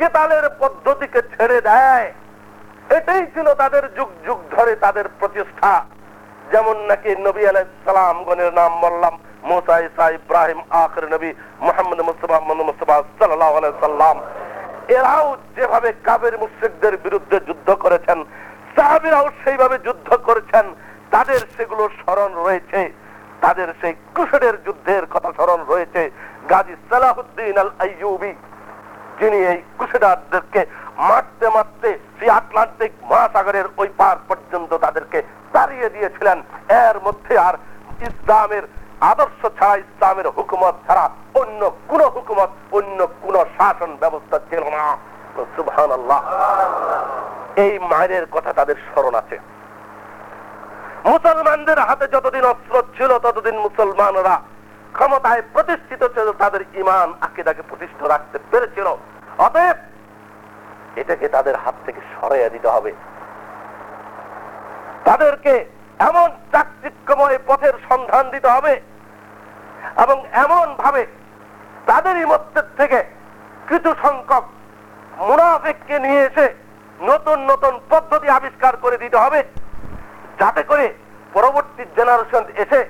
কেতালের পদ্ধতিকে ছেড়ে দেয়। এটাই ছিল তাদের যুগ যুগ ধরে তাদের প্রচেষ্টা যেমন নাকি নবী আলাইসালাম গণের নাম বললাম, মোসা ইসা ইব্রাহিম, আখর নবী, মোহাম্মদ মুস্তফা মোহাম্মদ মুস্তফা সাল্লাহ সাল্লাম। এরাও যেভাবে কাবের মুশ্রিকদের বিরুদ্ধে যুদ্ধ করেছেন, সাহাবিরাও সেইভাবে যুদ্ধ করেছেন, তাদের সেগুলো স্মরণ রয়েছে। তাদের সেই কুশলের যুদ্ধের কথা স্মরণ রয়েছে। গাজী সালাহুদ্দিন আল আইয়ুবী যিনি এই কুশিদারদেরকে মারতে মারতে সেই আটলান্টিক মহাসাগরের ওই পার পর্যন্ত তাদেরকে তাড়িয়ে দিয়েছিলেন, এর মধ্যে আর ইসলামের আদর্শ ছাড়া ইসলামের হুকুমত ছাড়া অন্য কোন হুকুমত, অন্য কোন শাসন ব্যবস্থা ছিল না। সুবহান এই মায়ের কথা তাদের স্মরণ আছে। মুসলমানদের হাতে যতদিন অস্ত্র ছিল, ততদিন মুসলমানরা ক্ষমতায় প্রতিষ্ঠিত ছিল তাদের ইমান আকিদাকে প্রতিষ্ঠিত রাখতে পেরেছিল। অতএব এটাকে তাদের হাত থেকে সরাইয়া দিতে হবে। তাদেরকে এমন চাকচিক্যময় পথের সন্ধান দিতে হবে এবং এমন ভাবে তাদেরই মধ্যে থেকে কিছু সংখ্যক মুনাফেককে নিয়ে এসে নতুন নতুন পদ্ধতি আবিষ্কার করে দিতে হবে, যাতে করে পরবর্তী জেনারেশন এসে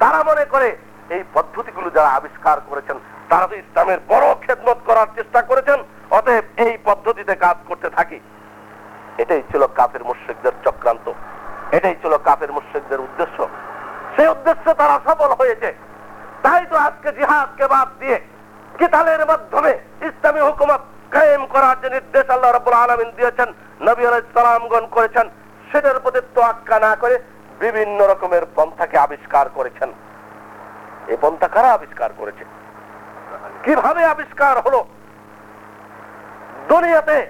তারা মনে করে এই পদ্ধতিগুলো যারা আবিষ্কার করেছেন, তারা তো ইসলামের বড় খেদমত করার চেষ্টা করেছেন, অতএব এই পদ্ধতিতে কাজ করতে থাকি। এটাই ছিল কাফের মুশ্রিকদের চক্রান্ত। এটাই ছিল কাফের মুশ্রিকদের উদ্দেশ্য। সেই উদ্দেশ্যে তারা সফল হয়েছে। তাই তো আজকে জিহাদকে বাদ দিয়ে কিতালের মাধ্যমে ইসলামী হুকুমত কায়েম করার যে নির্দেশ আল্লাহ রাব্বুল আলামিন দিয়েছেন, নবী আলাইহিস সালামগণ করেছেন, সেটার প্রতি তোয়াক্কা না করে বিভিন্ন রকমের পন্থাকে আবিষ্কার করেছেন। এই পন্থা কারা আবিষ্কার করেছে? কীভাবে আবিষ্কার হলো? দুনিয়াতে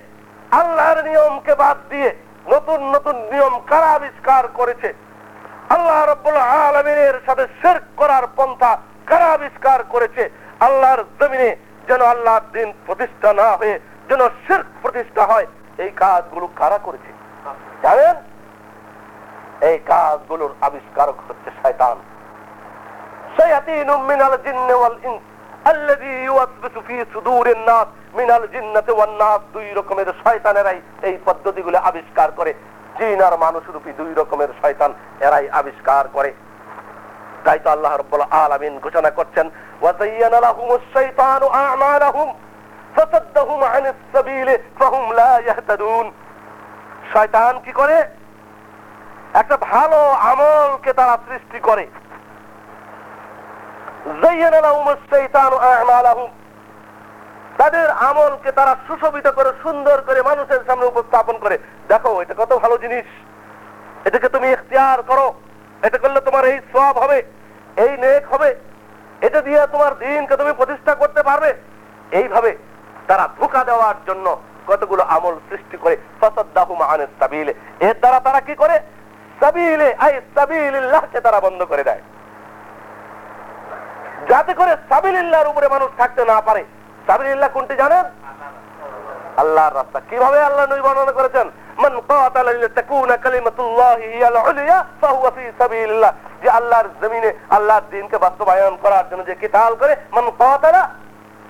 আল্লাহর নিয়মকে বাদ দিয়ে নতুন নতুন নিয়ম কারা আবিষ্কার করেছে? আল্লাহ রব্বুল সাথে শেরক করার পন্থা কারা আবিষ্কার করেছে? আল্লাহর জমিনে যেন আল্লাহর দিন প্রতিষ্ঠা না হয়ে যেন শেরক প্রতিষ্ঠা হয়, এই কাজগুলো কারা করেছে? জানেন? এই কাজগুলোর আবিষ্কারক হচ্ছে শয়তান। شياطين من الجن والإنس الذي يوسوس في صدور الناس من الجنة والناس দুই রকমের শয়তানেরাই এই পদ্ধতিগুলো আবিষ্কার করে জিন আর মানুষ রূপী দুই রকমের শয়তান এরাই আবিষ্কার করে তাই তো আল্লাহ রাব্বুল আলামিন ঘোষণা করছেন ওয়াযায়্যানা লাহুমুশ শাইতানু আ'মালাহুম ফাসাদ্দাহুম আনিস সাবিল ফাহুম লা ইয়াহতাদুন শয়তান কি করে একটা ভালো আমলকে তারা সৃষ্টি করে তাদের আমলকে তারা সুশোভিত করে, সুন্দর করে মানুষের সামনে উপস্থাপন করে। দেখো, এটা কত ভালো জিনিস। এটাকে তুমি ইখতিয়ার করো। এটা করলে তোমার এই সব হবে, এই নেক হবে। এটা দিয়ে তোমার দিনকে তুমি প্রতিষ্ঠা করতে পারবে। এইভাবে তারা ধোকা দেওয়ার জন্য কতগুলো আমল সৃষ্টি করে। ফসদ্দাহুম আনিস সাবিলে। এর দ্বারা তারা কি করে? সাবিলে, আই সাবিলিল্লাহকে তারা বন্ধ করে দেয় যাতে করে উপরে মানুষ থাকতে না পারে। সাবিলিল্লাহ কোনটি জানেন? আল্লাহর রাস্তা। কীভাবে আল্লাহ নবী বর্ণনা করেছেন? মান লিতাকুনা কালিমাতুল্লাহি উলিয়া ফাহুয়া ফি সাবিলিল্লাহ। যে আল্লাহর জমিনে, আল্লাহর দ্বীনকে বাস্তবায়ন করার জন্য যে কিতাল করে, মান কাতালা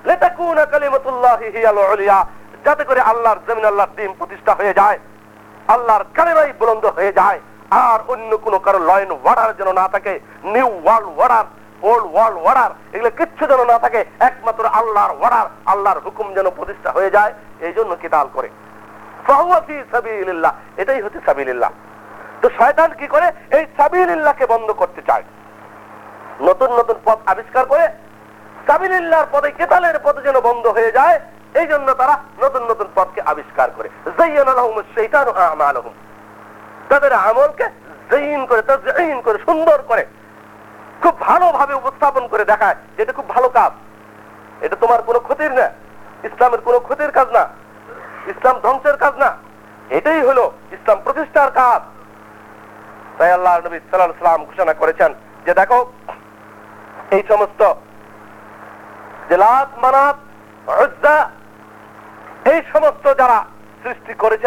লিতাকুনা কালিমাতুল্লাহি উলিয়া। যাতে করে আল্লাহর জমিনে আল্লাহর প্রতিষ্ঠা হয়ে যায়, আল্লাহর কালেমাই বুলন্দ হয়ে যায়, আর অন্য কোন কারও লয়ন ওয়ার্ডার যেন না থাকে new world order old world order এগুলো কিচ্ছু যেন না থাকে, একমাত্র আল্লাহর ওয়ার্ডার আল্লাহর হুকুম যেন প্রতিষ্ঠা হয়ে যায়, এই জন্য কিতাল করে। এটাই হচ্ছে সাবিলিল্লাহ। তো শয়তান কি করে? এই সাবিলিল্লাহকে বন্ধ করতে চায়। নতুন নতুন পথ আবিষ্কার করে সাবিলিল্লাহর পদে কেতালের যেন বন্ধ হয়ে যায়, এই জন্য তারা নতুন নতুন পথকে আবিষ্কার করে। তাদের আমলকে করে করে সুন্দর করে খুব ভালোভাবে উপস্থাপন করে দেখায় যে এটা খুব ভালো কাজ। এটা তোমার কোনো ক্ষতির না, ইসলামের কোনো ক্ষতির কাজ না, ইসলাম ধ্বংসের কাজ না। এটাই হলো ইসলাম প্রতিষ্ঠার কাজ। তাই আল্লাহ নবী সাল্লাহ সাল্লাম ঘোষণা করেছেন যে দেখো, এই সমস্ত যে লাত মানাত এই সমস্ত যারা সৃষ্টি করেছে